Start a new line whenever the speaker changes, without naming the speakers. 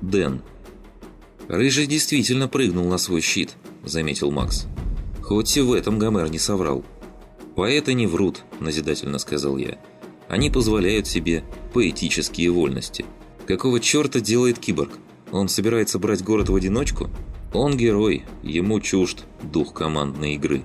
Дэн. «Рыжий действительно прыгнул на свой щит», – заметил Макс. «Хоть и в этом Гомер не соврал». «Поэты не врут», – назидательно сказал я. «Они позволяют себе поэтические вольности». «Какого черта делает киборг? Он собирается брать город в одиночку?» «Он герой, ему чужд дух командной игры».